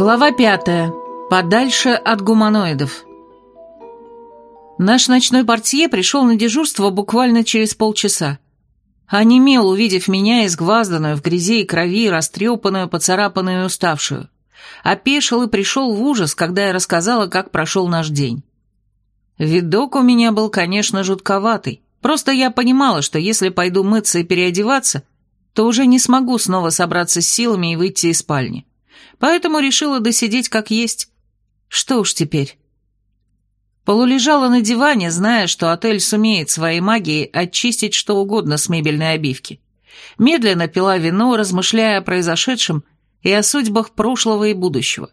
Глава пятая. Подальше от гуманоидов. Наш ночной портье пришел на дежурство буквально через полчаса. Онемел, увидев меня, изгвазданную в грязи и крови, растрепанную, поцарапанную и уставшую. Опешил и пришел в ужас, когда я рассказала, как прошел наш день. Видок у меня был, конечно, жутковатый. Просто я понимала, что если пойду мыться и переодеваться, то уже не смогу снова собраться с силами и выйти из спальни. Поэтому решила досидеть как есть. Что уж теперь. Полулежала на диване, зная, что отель сумеет своей магией очистить что угодно с мебельной обивки. Медленно пила вино, размышляя о произошедшем и о судьбах прошлого и будущего.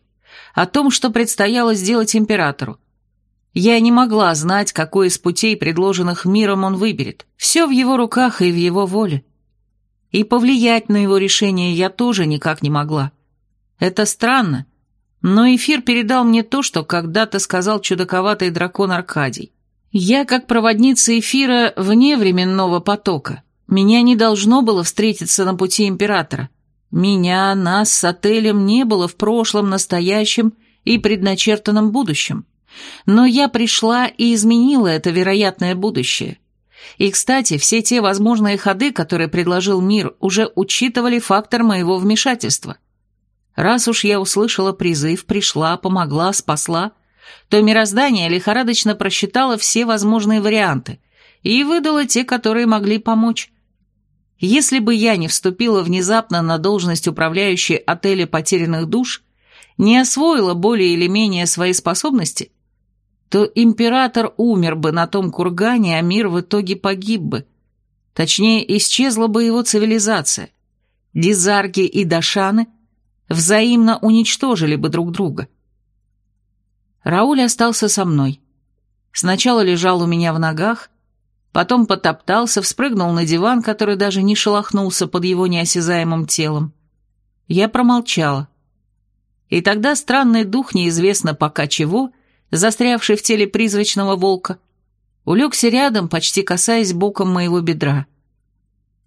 О том, что предстояло сделать императору. Я не могла знать, какой из путей, предложенных миром, он выберет. Все в его руках и в его воле. И повлиять на его решение я тоже никак не могла. Это странно, но эфир передал мне то, что когда-то сказал чудаковатый дракон Аркадий. Я, как проводница эфира вне временного потока, меня не должно было встретиться на пути императора. Меня, нас с отелем не было в прошлом, настоящем и предначертанном будущем. Но я пришла и изменила это вероятное будущее. И, кстати, все те возможные ходы, которые предложил мир, уже учитывали фактор моего вмешательства. Раз уж я услышала призыв, пришла, помогла, спасла, то мироздание лихорадочно просчитало все возможные варианты и выдало те, которые могли помочь. Если бы я не вступила внезапно на должность управляющей отеля потерянных душ, не освоила более или менее свои способности, то император умер бы на том кургане, а мир в итоге погиб бы. Точнее, исчезла бы его цивилизация. Дизарги и Дашаны взаимно уничтожили бы друг друга. Рауль остался со мной. Сначала лежал у меня в ногах, потом потоптался, вспрыгнул на диван, который даже не шелохнулся под его неосязаемым телом. Я промолчала. И тогда странный дух, неизвестно пока чего, застрявший в теле призрачного волка, улегся рядом, почти касаясь боком моего бедра.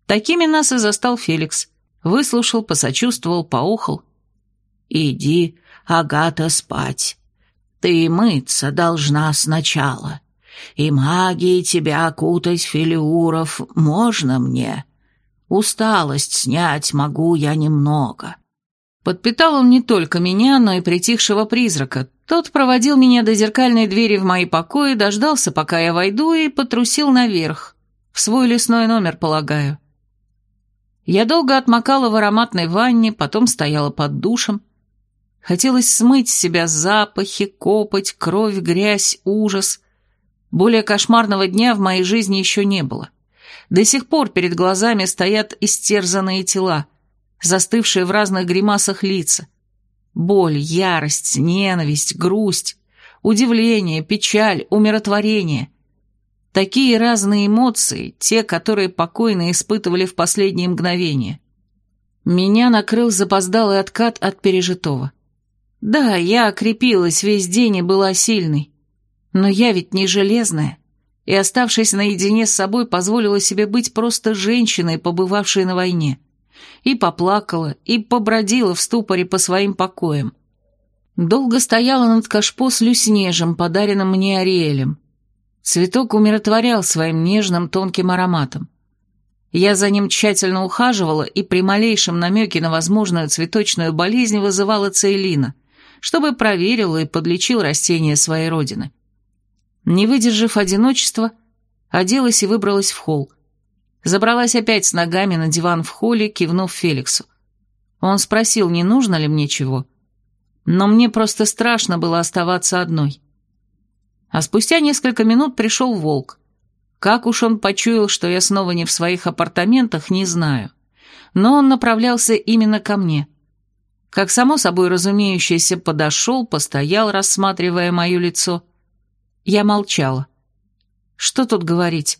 Такими нас и застал Феликс. Выслушал, посочувствовал, поохал. «Иди, Агата, спать. Ты мыться должна сначала. И магией тебя окутать, Филиуров, можно мне? Усталость снять могу я немного». Подпитал он не только меня, но и притихшего призрака. Тот проводил меня до зеркальной двери в мои покои, дождался, пока я войду, и потрусил наверх. В свой лесной номер, полагаю. Я долго отмокала в ароматной ванне, потом стояла под душем. Хотелось смыть с себя запахи, копоть, кровь, грязь, ужас. Более кошмарного дня в моей жизни еще не было. До сих пор перед глазами стоят истерзанные тела, застывшие в разных гримасах лица. Боль, ярость, ненависть, грусть, удивление, печаль, умиротворение. Такие разные эмоции, те, которые покойно испытывали в последние мгновения. Меня накрыл запоздалый откат от пережитого. Да, я окрепилась весь день и была сильной. Но я ведь не железная, и, оставшись наедине с собой, позволила себе быть просто женщиной, побывавшей на войне. И поплакала, и побродила в ступоре по своим покоям. Долго стояла над кашпо с люснежем, подаренным мне Ариэлем. Цветок умиротворял своим нежным тонким ароматом. Я за ним тщательно ухаживала и при малейшем намеке на возможную цветочную болезнь вызывала Цейлина — чтобы проверил и подлечил растения своей родины. Не выдержав одиночества, оделась и выбралась в холл. Забралась опять с ногами на диван в холле, кивнув Феликсу. Он спросил, не нужно ли мне чего. Но мне просто страшно было оставаться одной. А спустя несколько минут пришел волк. Как уж он почуял, что я снова не в своих апартаментах, не знаю. Но он направлялся именно ко мне — как само собой разумеющееся, подошел, постоял, рассматривая мое лицо. Я молчала. Что тут говорить?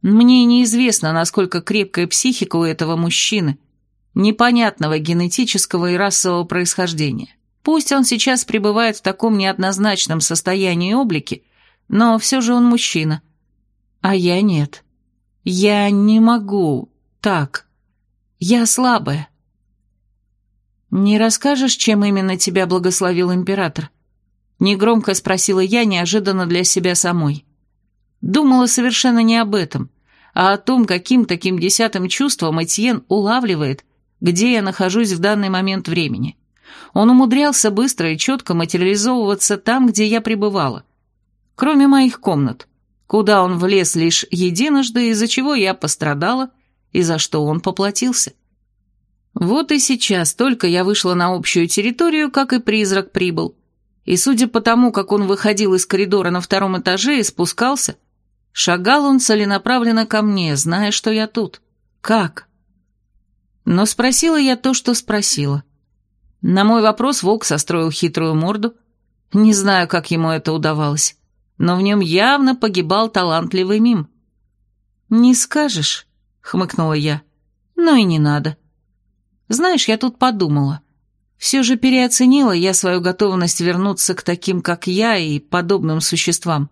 Мне неизвестно, насколько крепкая психика у этого мужчины, непонятного генетического и расового происхождения. Пусть он сейчас пребывает в таком неоднозначном состоянии облики, но все же он мужчина. А я нет. Я не могу так. Я слабая. «Не расскажешь, чем именно тебя благословил император?» Негромко спросила я, неожиданно для себя самой. Думала совершенно не об этом, а о том, каким таким десятым чувством Этьен улавливает, где я нахожусь в данный момент времени. Он умудрялся быстро и четко материализовываться там, где я пребывала. Кроме моих комнат, куда он влез лишь единожды, из-за чего я пострадала и за что он поплатился. Вот и сейчас только я вышла на общую территорию, как и призрак прибыл. И судя по тому, как он выходил из коридора на втором этаже и спускался, шагал он целенаправленно ко мне, зная, что я тут. Как? Но спросила я то, что спросила. На мой вопрос волк состроил хитрую морду. Не знаю, как ему это удавалось, но в нем явно погибал талантливый мим. «Не скажешь», — хмыкнула я. «Ну и не надо». Знаешь, я тут подумала. Все же переоценила я свою готовность вернуться к таким, как я, и подобным существам.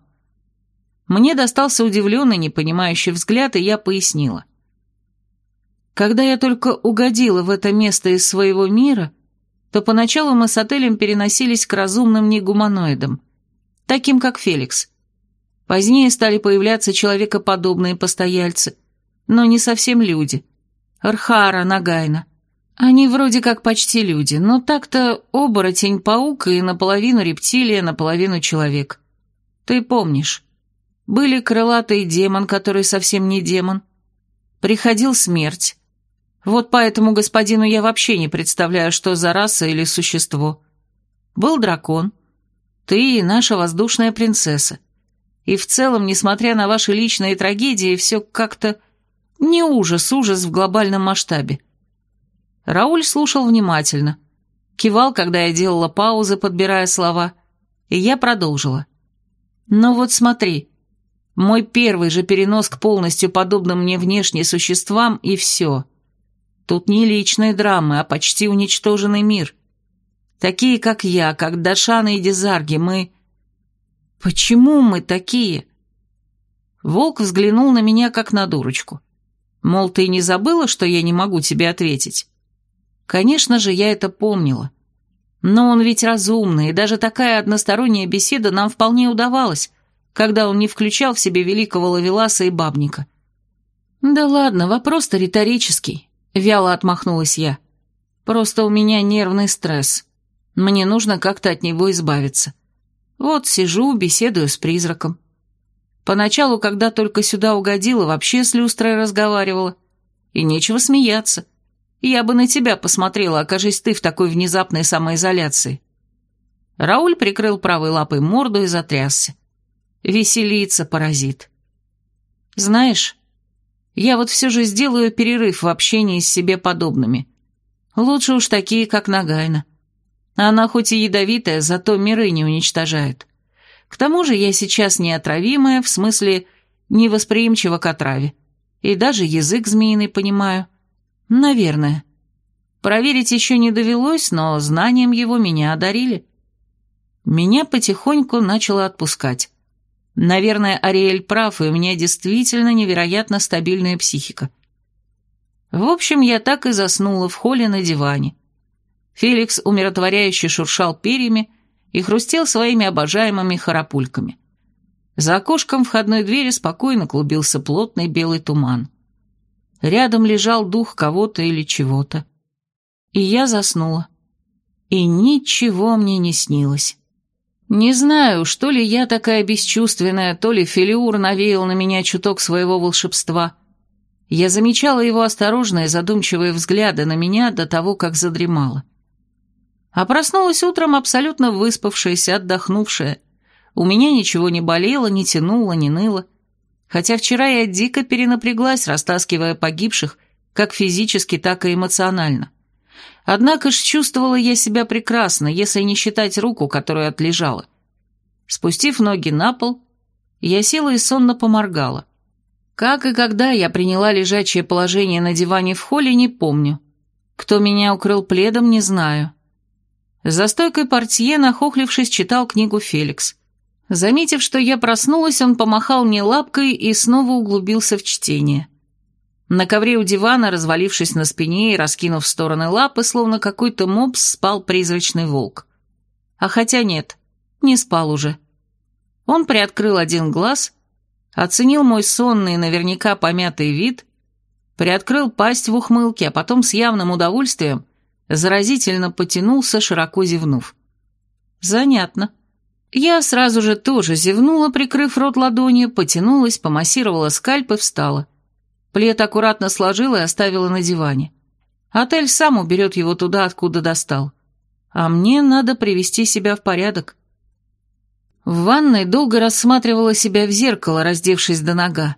Мне достался удивленный, непонимающий взгляд, и я пояснила. Когда я только угодила в это место из своего мира, то поначалу мы с отелем переносились к разумным негуманоидам, таким как Феликс. Позднее стали появляться человекоподобные постояльцы, но не совсем люди. Архара, Нагайна — они вроде как почти люди, но так-то оборотень-паук и наполовину рептилия, наполовину человек. Ты помнишь. Были крылатый демон, который совсем не демон. Приходил смерть. Вот поэтому господину я вообще не представляю, что за раса или существо. Был дракон. Ты и наша воздушная принцесса. И в целом, несмотря на ваши личные трагедии, все как-то не ужас, ужас в глобальном масштабе. Рауль слушал внимательно, кивал, когда я делала паузы, подбирая слова, и я продолжила. «Ну вот смотри, мой первый же перенос к полностью подобным мне внешне существам, и все. Тут не личные драмы, а почти уничтоженный мир. Такие, как я, как Дашана и Дезарги, мы... Почему мы такие?» Волк взглянул на меня, как на дурочку. Мол, ты не забыла, что я не могу тебе ответить? Конечно же, я это помнила. Но он ведь разумный, и даже такая односторонняя беседа нам вполне удавалась, когда он не включал в себе великого лавеласа и бабника. «Да ладно, вопрос-то риторический», — вяло отмахнулась я. «Просто у меня нервный стресс. Мне нужно как-то от него избавиться. Вот сижу, беседую с призраком. Поначалу, когда только сюда угодила, вообще с люстрой разговаривала. И нечего смеяться. Я бы на тебя посмотрела, окажись ты в такой внезапной самоизоляции». Рауль прикрыл правой лапой морду и затрясся. Веселится, паразит. «Знаешь, я вот все же сделаю перерыв в общении с себе подобными. Лучше уж такие, как Нагайна. Она хоть и ядовитая, зато миры не уничтожает. К тому же я сейчас неотравимая, в смысле невосприимчива к отраве. И даже язык змеиный понимаю». Наверное. Проверить еще не довелось, но знанием его меня одарили. Меня потихоньку начало отпускать. Наверное, Ариэль прав, и у меня действительно невероятно стабильная психика. В общем, я так и заснула в холле на диване. Феликс умиротворяюще шуршал перьями и хрустел своими обожаемыми харапульками. За окошком входной двери спокойно клубился плотный белый туман. Рядом лежал дух кого-то или чего-то. И я заснула. И ничего мне не снилось. Не знаю, что ли я такая бесчувственная, то ли Филиур навеял на меня чуток своего волшебства. Я замечала его осторожные, задумчивые взгляды на меня до того, как задремала. А проснулась утром абсолютно выспавшаяся, отдохнувшая. У меня ничего не болело, не тянуло, не ныло хотя вчера я дико перенапряглась, растаскивая погибших, как физически, так и эмоционально. Однако ж чувствовала я себя прекрасно, если не считать руку, которую отлежала. Спустив ноги на пол, я села и сонно поморгала. Как и когда я приняла лежачее положение на диване в холле, не помню. Кто меня укрыл пледом, не знаю. За стойкой портье, нахохлившись, читал книгу Феликс. Заметив, что я проснулась, он помахал мне лапкой и снова углубился в чтение. На ковре у дивана, развалившись на спине и раскинув в стороны лапы, словно какой-то мопс, спал призрачный волк. А хотя нет, не спал уже. Он приоткрыл один глаз, оценил мой сонный, наверняка помятый вид, приоткрыл пасть в ухмылке, а потом с явным удовольствием заразительно потянулся, широко зевнув. Занятно. Я сразу же тоже зевнула, прикрыв рот ладонью, потянулась, помассировала скальп и встала. Плед аккуратно сложила и оставила на диване. Отель сам уберет его туда, откуда достал. А мне надо привести себя в порядок. В ванной долго рассматривала себя в зеркало, раздевшись до нога.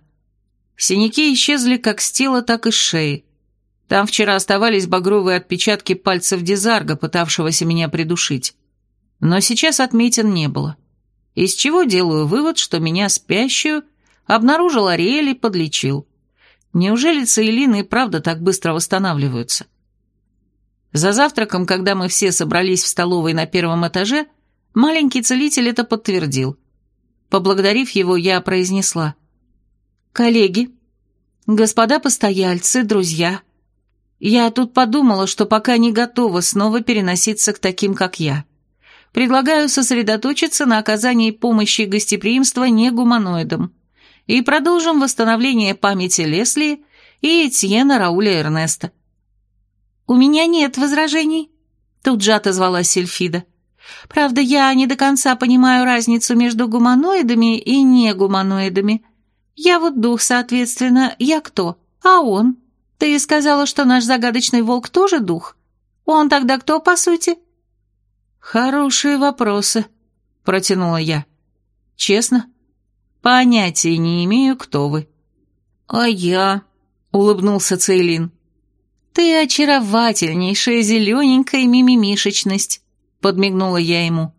Синяки исчезли как с тела, так и с шеи. Там вчера оставались багровые отпечатки пальцев Дезарга, пытавшегося меня придушить. Но сейчас отметин не было. Из чего делаю вывод, что меня спящую обнаружил Ариэль и подлечил. Неужели Цейлины и правда так быстро восстанавливаются? За завтраком, когда мы все собрались в столовой на первом этаже, маленький целитель это подтвердил. Поблагодарив его, я произнесла. «Коллеги, господа постояльцы, друзья, я тут подумала, что пока не готова снова переноситься к таким, как я. Предлагаю сосредоточиться на оказании помощи и гостеприимства негуманоидам и продолжим восстановление памяти Лесли и Этьена Рауля Эрнеста. «У меня нет возражений», — тут же отозвалась Сильфида. «Правда, я не до конца понимаю разницу между гуманоидами и негуманоидами. Я вот дух, соответственно, я кто? А он? Ты сказала, что наш загадочный волк тоже дух? Он тогда кто, по сути?» «Хорошие вопросы», — протянула я. «Честно, Понятия не имею, кто вы». «А я?» — улыбнулся Цейлин. «Ты очаровательнейшая зелененькая мимимишечность», — подмигнула я ему.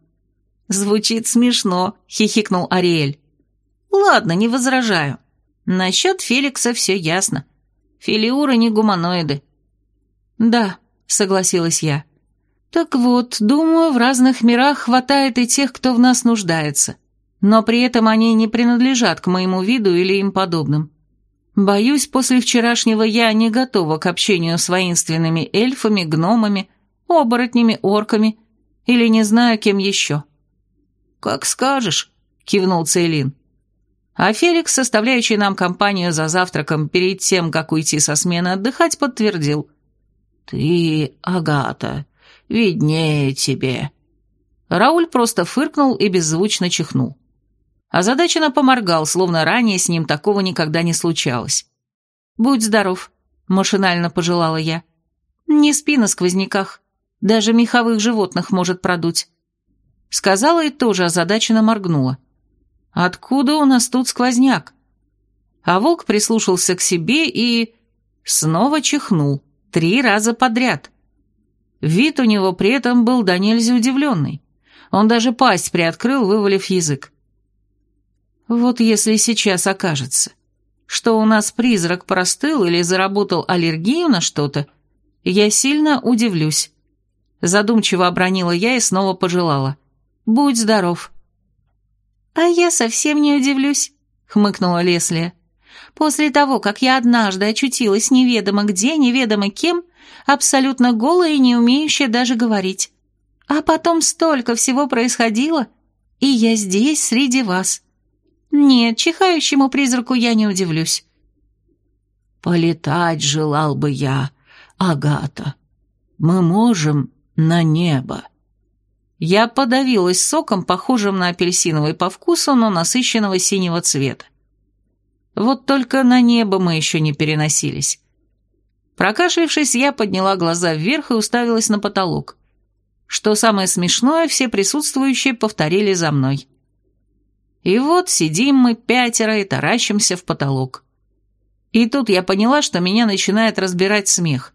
«Звучит смешно», — хихикнул Ариэль. «Ладно, не возражаю. Насчет Феликса все ясно. Филиуры не гуманоиды». «Да», — согласилась я. «Так вот, думаю, в разных мирах хватает и тех, кто в нас нуждается но при этом они не принадлежат к моему виду или им подобным. Боюсь, после вчерашнего я не готова к общению с воинственными эльфами, гномами, оборотнями, орками или не знаю кем еще. «Как скажешь», — кивнул Цейлин. А Феликс, составляющий нам компанию за завтраком перед тем, как уйти со смены отдыхать, подтвердил. «Ты, Агата, виднее тебе». Рауль просто фыркнул и беззвучно чихнул. Озадаченно поморгал, словно ранее с ним такого никогда не случалось. «Будь здоров», — машинально пожелала я. «Не спи на сквозняках. Даже меховых животных может продуть». Сказала и тоже озадаченно моргнула. «Откуда у нас тут сквозняк?» А волк прислушался к себе и... снова чихнул. Три раза подряд. Вид у него при этом был до нельзя удивленный. Он даже пасть приоткрыл, вывалив язык. Вот если сейчас окажется, что у нас призрак простыл или заработал аллергию на что-то, я сильно удивлюсь. Задумчиво обронила я и снова пожелала. «Будь здоров». «А я совсем не удивлюсь», — хмыкнула Леслия. «После того, как я однажды очутилась неведомо где, неведомо кем, абсолютно голая и не умеющая даже говорить. А потом столько всего происходило, и я здесь среди вас. Нет, чихающему призраку я не удивлюсь. Полетать желал бы я, Агата. Мы можем на небо. Я подавилась соком, похожим на апельсиновый по вкусу, но насыщенного синего цвета. Вот только на небо мы еще не переносились. Прокашлившись, я подняла глаза вверх и уставилась на потолок. Что самое смешное, все присутствующие повторили за мной. И вот сидим мы пятеро и таращимся в потолок. И тут я поняла, что меня начинает разбирать смех.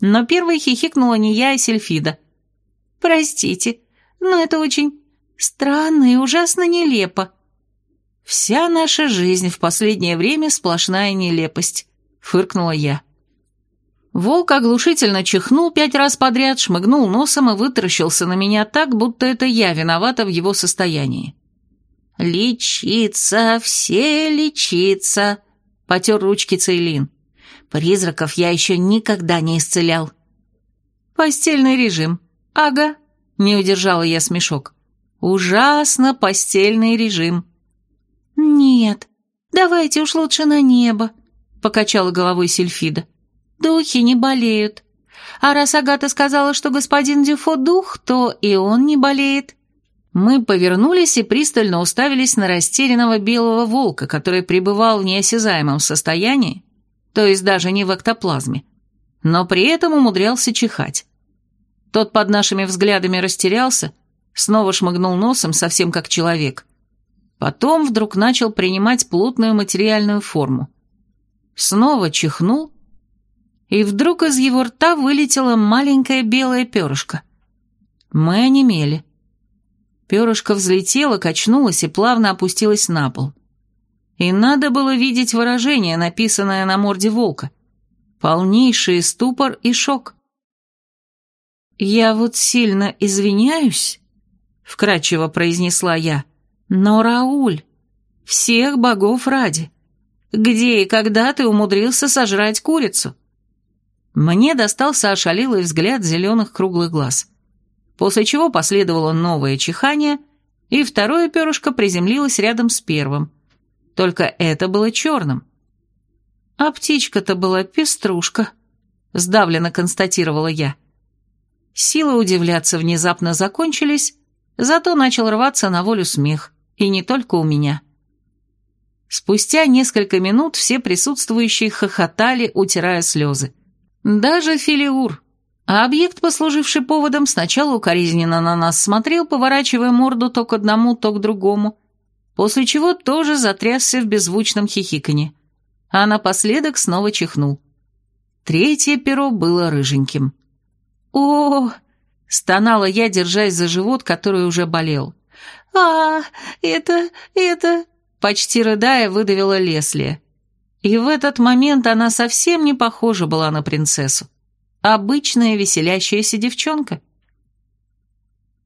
Но первой хихикнула не я, а Сельфида. «Простите, но это очень странно и ужасно нелепо». «Вся наша жизнь в последнее время сплошная нелепость», — фыркнула я. Волк оглушительно чихнул пять раз подряд, шмыгнул носом и вытаращился на меня так, будто это я виновата в его состоянии. «Лечиться, все лечиться», — потер ручки Цейлин. Призраков я еще никогда не исцелял. Постельный режим. Ага, не удержала я смешок. Ужасно постельный режим. Нет, давайте уж лучше на небо, покачала головой Сильфида. Духи не болеют. А раз Агата сказала, что господин Дюфо дух, то и он не болеет. Мы повернулись и пристально уставились на растерянного белого волка, который пребывал в неосязаемом состоянии, то есть даже не в эктоплазме, но при этом умудрялся чихать. Тот под нашими взглядами растерялся, снова шмыгнул носом, совсем как человек. Потом вдруг начал принимать плотную материальную форму. Снова чихнул, и вдруг из его рта вылетело маленькое белое перышко. Мы онемели. Перышко взлетело, качнулось и плавно опустилось на пол. И надо было видеть выражение, написанное на морде волка. Полнейший ступор и шок. «Я вот сильно извиняюсь», — вкратчиво произнесла я, — «но, Рауль, всех богов ради, где и когда ты умудрился сожрать курицу?» Мне достался ошалелый взгляд зеленых круглых глаз после чего последовало новое чихание, и второе перышко приземлилось рядом с первым. Только это было черным. «А птичка-то была пеструшка», — сдавленно констатировала я. Силы удивляться внезапно закончились, зато начал рваться на волю смех, и не только у меня. Спустя несколько минут все присутствующие хохотали, утирая слезы. Даже Филиур, а объект, послуживший поводом, сначала укоризненно на нас смотрел, поворачивая морду то к одному, то к другому, после чего тоже затрясся в беззвучном хихиканье, а напоследок снова чихнул. Третье перо было рыженьким. «О!» — стонала я, держась за живот, который уже болел. «А, это, это...» — почти рыдая выдавила Леслия. И в этот момент она совсем не похожа была на принцессу. Обычная веселящаяся девчонка.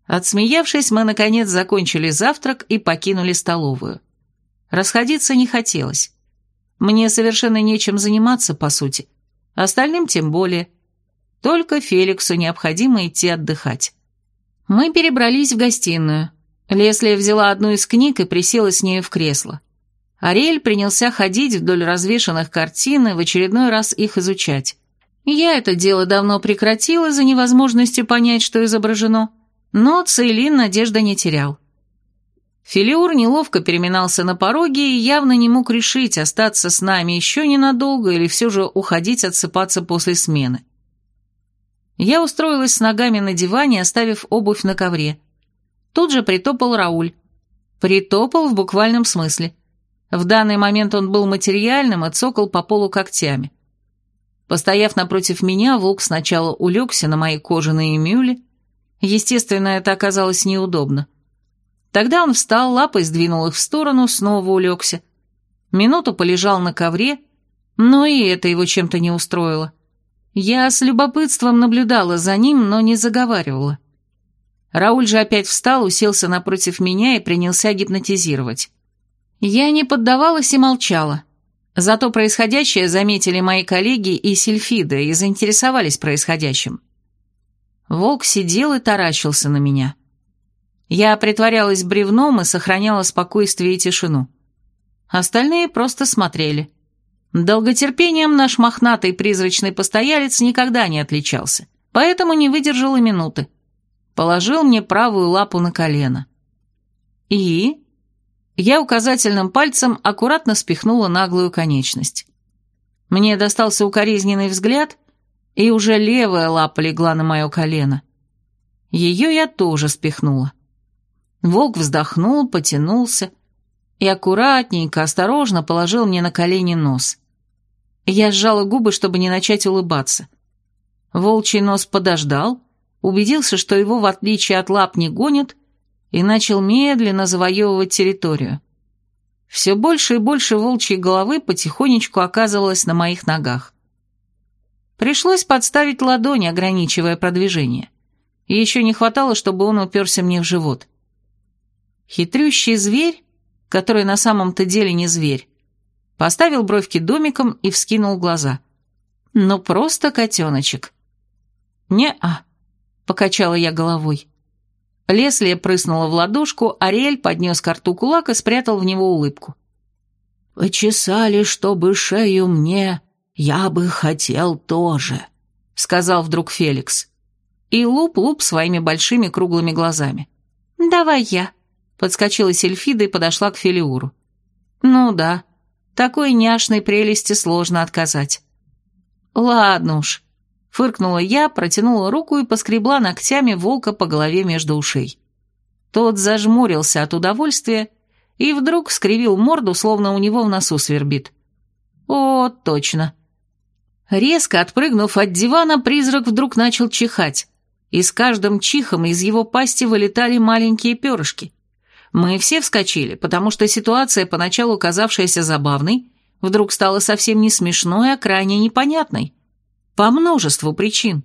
Отсмеявшись, мы, наконец, закончили завтрак и покинули столовую. Расходиться не хотелось. Мне совершенно нечем заниматься, по сути. Остальным тем более. Только Феликсу необходимо идти отдыхать. Мы перебрались в гостиную. Лесли взяла одну из книг и присела с нею в кресло. Ариэль принялся ходить вдоль развешанных картин и в очередной раз их изучать. Я это дело давно прекратила за невозможностью понять, что изображено, но Цейлин надежда не терял. Филиур неловко переминался на пороге и явно не мог решить, остаться с нами еще ненадолго или все же уходить отсыпаться после смены. Я устроилась с ногами на диване, оставив обувь на ковре. Тут же притопал Рауль. Притопал в буквальном смысле. В данный момент он был материальным и цокал по полу когтями. Постояв напротив меня, волк сначала улегся на мои кожаные мюли. Естественно, это оказалось неудобно. Тогда он встал, лапой сдвинул их в сторону, снова улегся. Минуту полежал на ковре, но и это его чем-то не устроило. Я с любопытством наблюдала за ним, но не заговаривала. Рауль же опять встал, уселся напротив меня и принялся гипнотизировать. Я не поддавалась и молчала. Зато происходящее заметили мои коллеги и Сильфида и заинтересовались происходящим. Волк сидел и таращился на меня. Я притворялась бревном и сохраняла спокойствие и тишину. Остальные просто смотрели. Долготерпением наш мохнатый призрачный постоялец никогда не отличался, поэтому не выдержал и минуты. Положил мне правую лапу на колено. И я указательным пальцем аккуратно спихнула наглую конечность. Мне достался укоризненный взгляд, и уже левая лапа легла на мое колено. Ее я тоже спихнула. Волк вздохнул, потянулся и аккуратненько, осторожно положил мне на колени нос. Я сжала губы, чтобы не начать улыбаться. Волчий нос подождал, убедился, что его, в отличие от лап, не гонит, и начал медленно завоевывать территорию. Все больше и больше волчьей головы потихонечку оказывалось на моих ногах. Пришлось подставить ладони, ограничивая продвижение. И еще не хватало, чтобы он уперся мне в живот. Хитрющий зверь, который на самом-то деле не зверь, поставил бровки домиком и вскинул глаза. Ну, просто котеночек. «Не-а», — покачала я головой. Лесли прыснула в ладошку, Ариэль поднес к рту кулак и спрятал в него улыбку. «Почесали, чтобы шею мне, я бы хотел тоже», — сказал вдруг Феликс. И луп-луп своими большими круглыми глазами. «Давай я», — подскочила Сельфида и подошла к Фелиуру. «Ну да, такой няшной прелести сложно отказать». «Ладно уж», — фыркнула я, протянула руку и поскребла ногтями волка по голове между ушей. Тот зажмурился от удовольствия и вдруг скривил морду, словно у него в носу свербит. «О, точно». Резко отпрыгнув от дивана, призрак вдруг начал чихать, и с каждым чихом из его пасти вылетали маленькие перышки. Мы все вскочили, потому что ситуация, поначалу казавшаяся забавной, вдруг стала совсем не смешной, а крайне непонятной. По множеству причин.